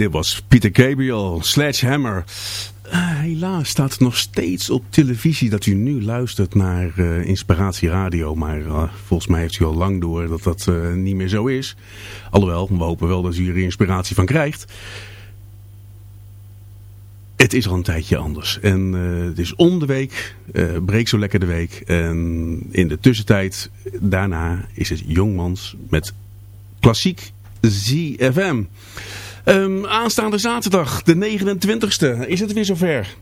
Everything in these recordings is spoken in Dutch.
dit was Peter Gabriel, Sledgehammer. Uh, helaas staat het nog steeds op televisie dat u nu luistert naar uh, Inspiratie Radio. Maar uh, volgens mij heeft u al lang door dat dat niet meer zo is. Alhoewel, we hopen wel dat u er inspiratie van krijgt. Het is al een tijdje anders. En het is om de week, breek zo lekker de week. En in de tussentijd, daarna is het Jongmans met klassiek ZFM. Um, aanstaande zaterdag, de 29e, is het weer zover.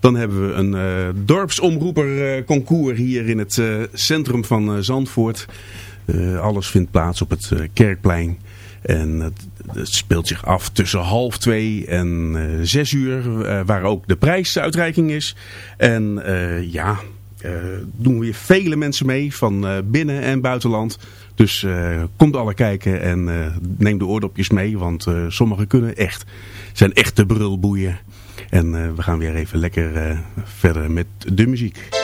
Dan hebben we een uh, dorpsomroeperconcours hier in het uh, centrum van Zandvoort. alles vindt plaats op het Kerkplein. En het, het, speelt zich af tussen half twee en zes uur, waar ook de prijsuitreiking is. En ja, doen weer vele mensen mee van binnen- en buitenland. Dus uh, komt alle kijken en neem de oordopjes mee, want sommigen kunnen echt, zijn echte brulboeien. En we gaan weer even lekker verder met de muziek.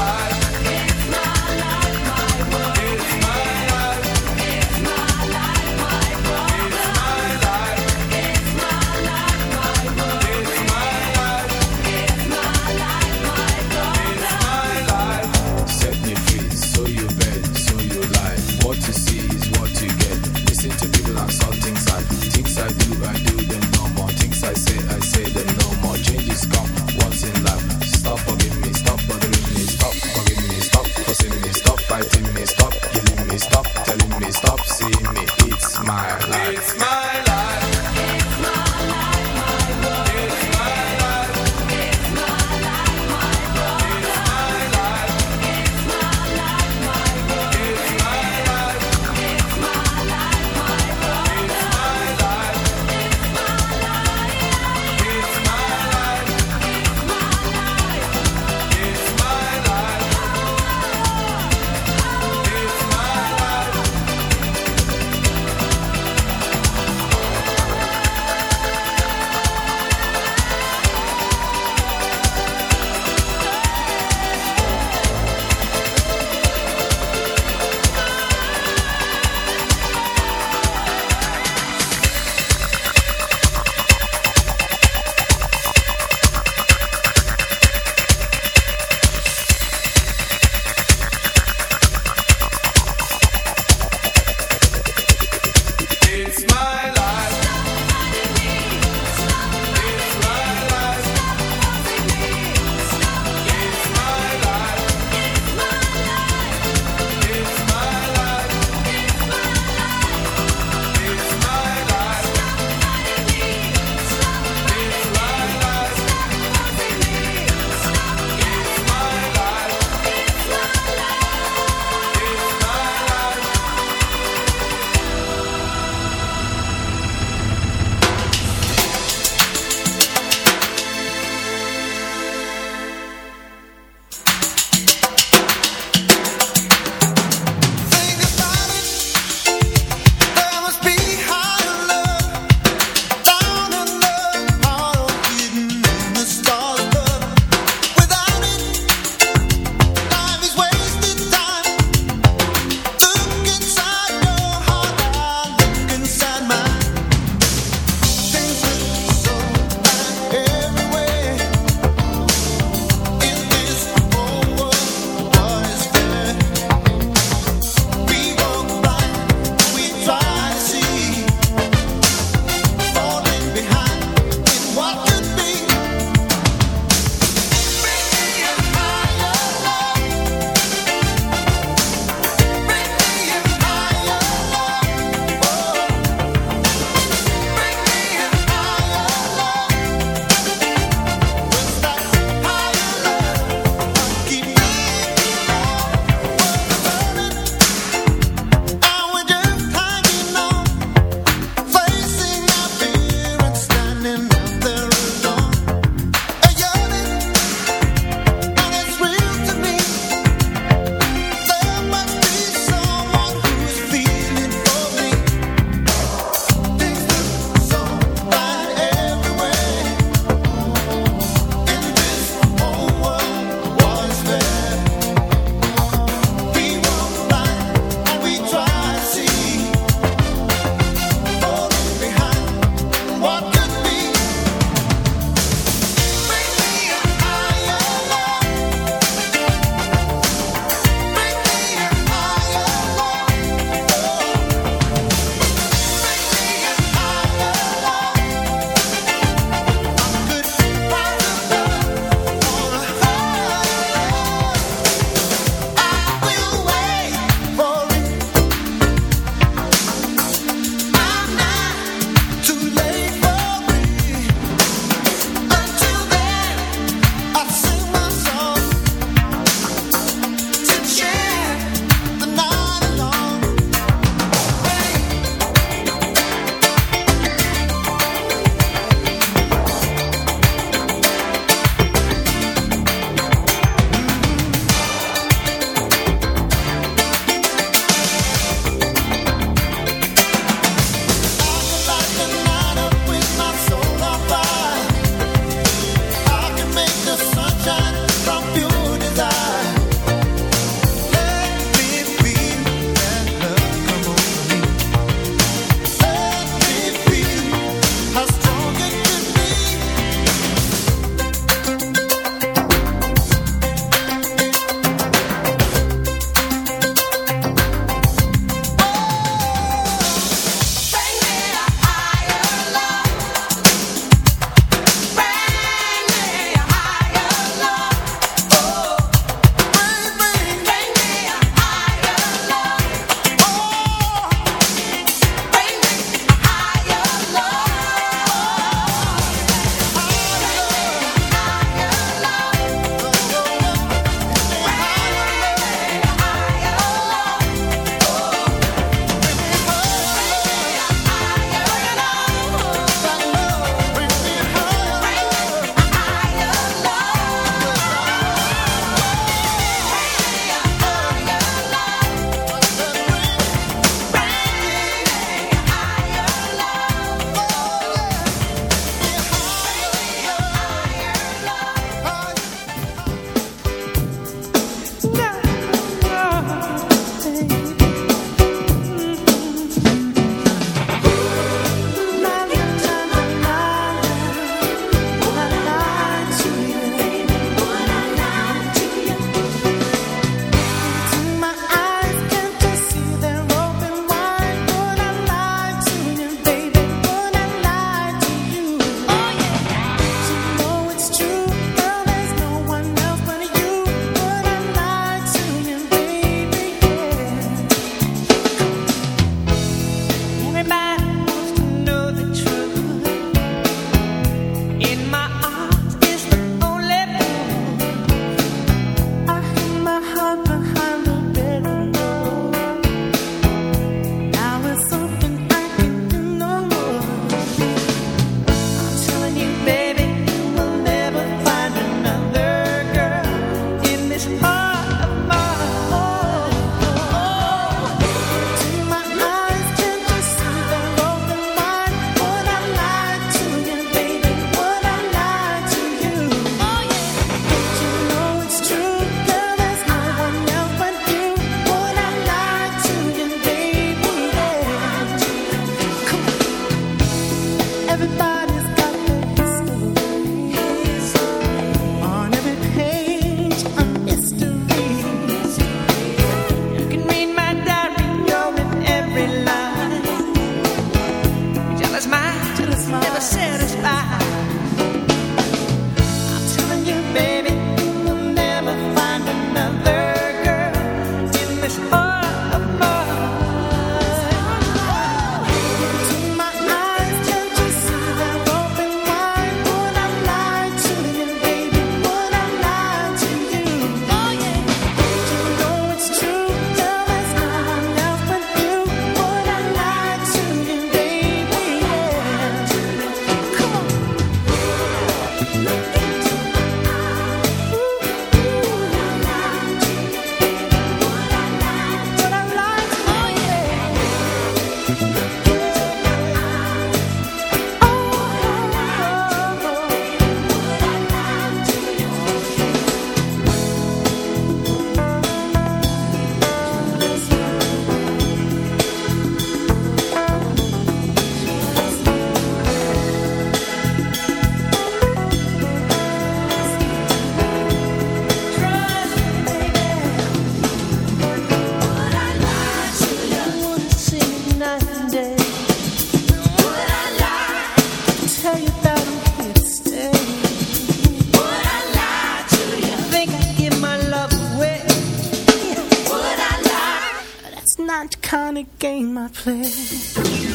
Game my play.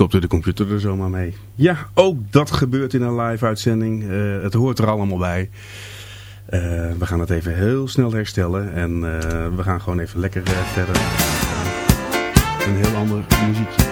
Stopte de computer er zomaar mee. Ja, ook dat gebeurt in een live uitzending. Uh, het hoort er allemaal bij. Uh, we gaan het even heel snel herstellen. En uh, we gaan gewoon even lekker verder. Een heel ander muziekje.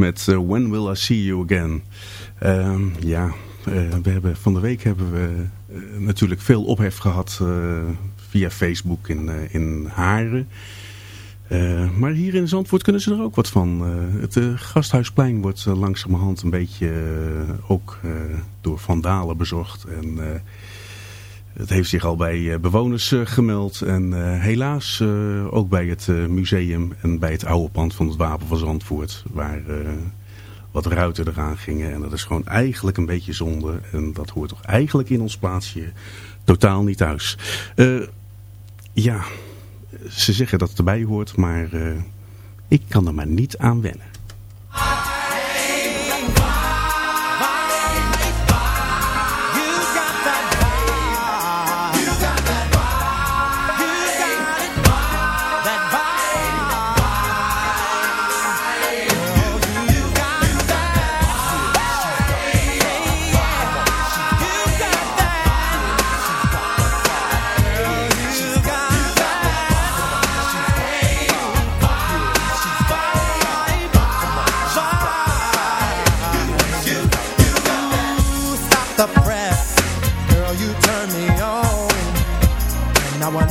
Met uh, When Will I See You Again. Uh, ja, uh, we hebben, van de week hebben we uh, natuurlijk veel ophef gehad via Facebook in, in Haren. maar hier in Zandvoort kunnen ze er ook wat van. het Gasthuisplein wordt langzamerhand een beetje ook door vandalen bezocht. En het heeft zich al bij eh, bewoners eh, gemeld en eh, helaas ook bij het museum en bij het oude pand van het Wapen van Zandvoort. Waar wat ruiten eraan gingen. En dat is gewoon eigenlijk een beetje zonde. En dat hoort toch eigenlijk in ons plaatsje totaal niet thuis. ja, ze zeggen dat het erbij hoort, maar ik kan er maar niet aan wennen.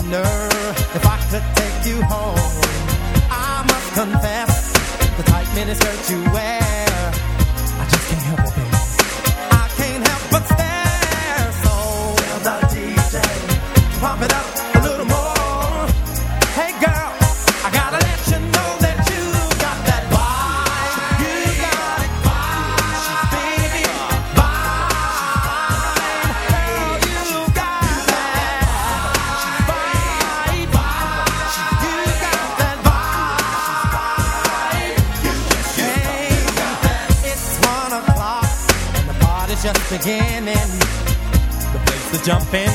wonder if I could take you home. I must confess the tight miniskirt you wear jump in.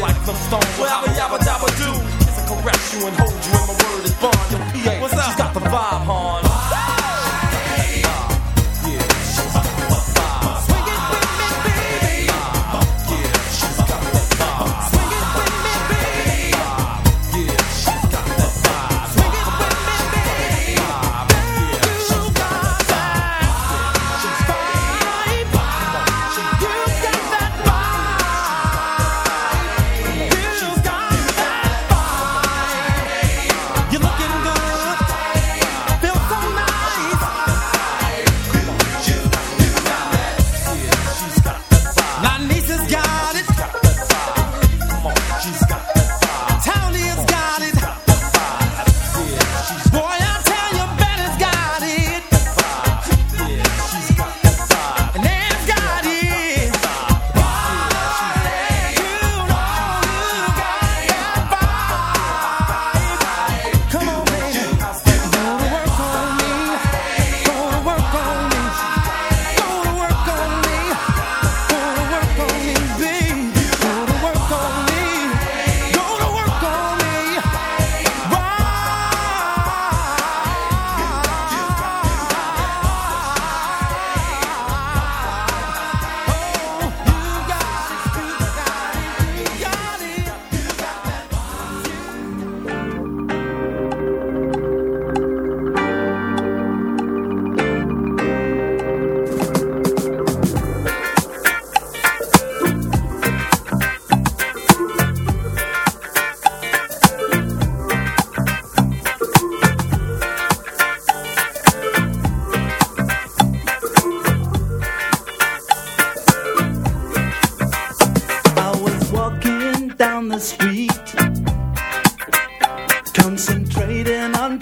like some stone. Well, I would yabba dabba do is I caress you and hold you, and my word is bond. Yo, PA, what's up? She's got the vibe, hon.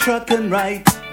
truck and.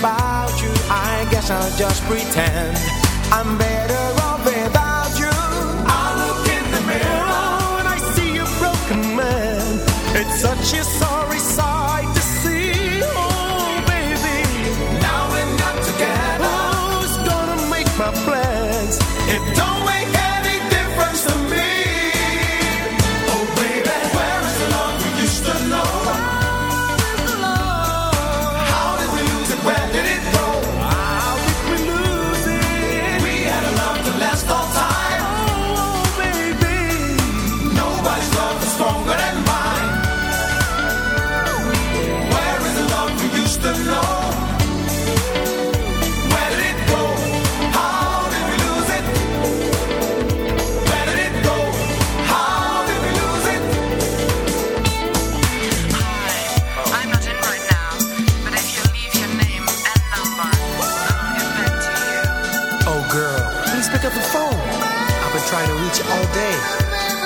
About you, I guess I'll just pretend I'm better off without you. I look in the mirror. And I see a broken man. It's such a sorry sight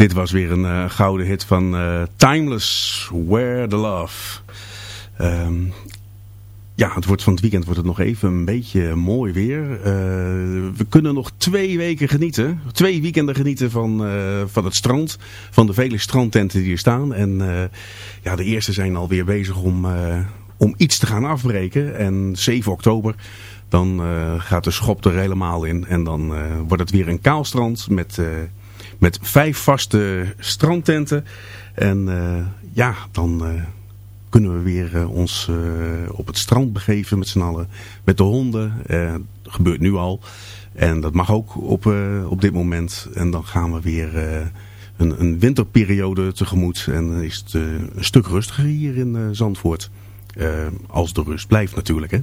Dit was weer een eh, gouden hit van eh, Timeless, Where the Love. Ehm, ja, het wordt van het weekend wordt het nog even een beetje mooi weer. Eh, we kunnen nog twee weken genieten. Twee weekenden genieten van, van het strand. Van de vele strandtenten die er staan. En ja, de eerste zijn alweer bezig om, om iets te gaan afbreken. En 7 oktober, dan gaat de schop er helemaal in. En dan wordt het weer een kaal strand met... met vijf vaste strandtenten. En eh, ja, dan eh, kunnen we weer eh, ons op het strand begeven met z'n allen. Met de honden. Dat gebeurt nu al. En dat mag ook op, op dit moment. En dan gaan we weer een, een winterperiode tegemoet. En dan is het een stuk rustiger hier in Zandvoort. Als de rust blijft natuurlijk, hè.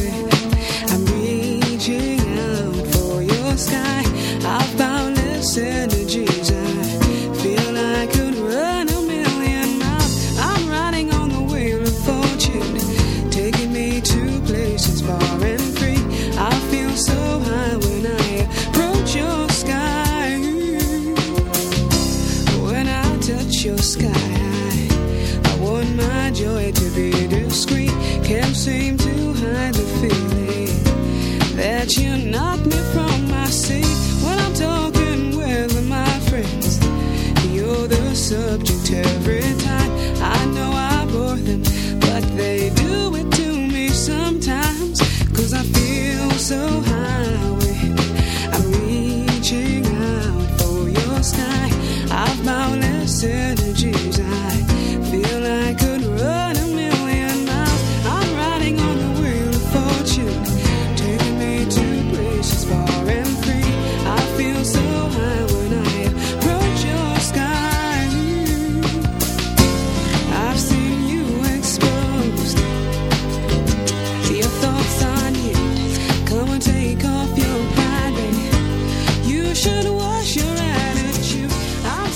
seems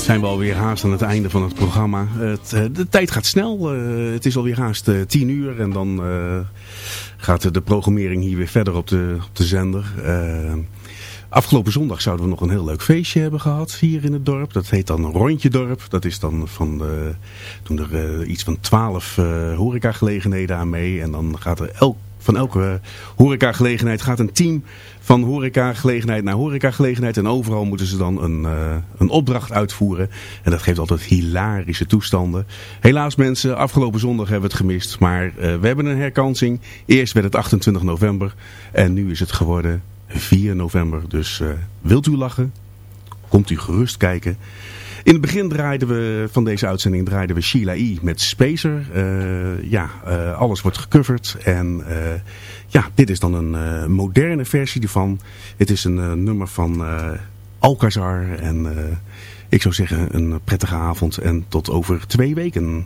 Zijn we alweer haast aan het einde van het programma. Het, eh, de tijd gaat snel. eh, het is alweer haast eh, tien uur. En dan gaat de programmering hier weer verder op de, op de zender. Afgelopen zondag zouden we nog een heel leuk feestje hebben gehad hier in het dorp. Dat heet dan Rondje Dorp. Dat is dan van de, doen er iets van twaalf horecagelegenheden aan mee. En dan gaat er elk van elke horecagelegenheid gaat een team van horecagelegenheid naar horecagelegenheid. En overal moeten ze dan een, eh, een opdracht uitvoeren. En dat geeft altijd hilarische toestanden. Helaas mensen, afgelopen zondag hebben we het gemist. Maar eh, we hebben een herkansing. Eerst werd het 28 november. En nu is het geworden 4 november. Dus eh, wilt u lachen? Komt u gerust kijken. In het begin draaiden we van deze uitzending draaiden we Sheila E. met Spacer. Eh, ja, eh, alles wordt gecoverd. En eh, ja, dit is dan een moderne versie ervan. Het is een nummer van Alcazar. En ik zou zeggen een prettige avond. En tot over twee weken.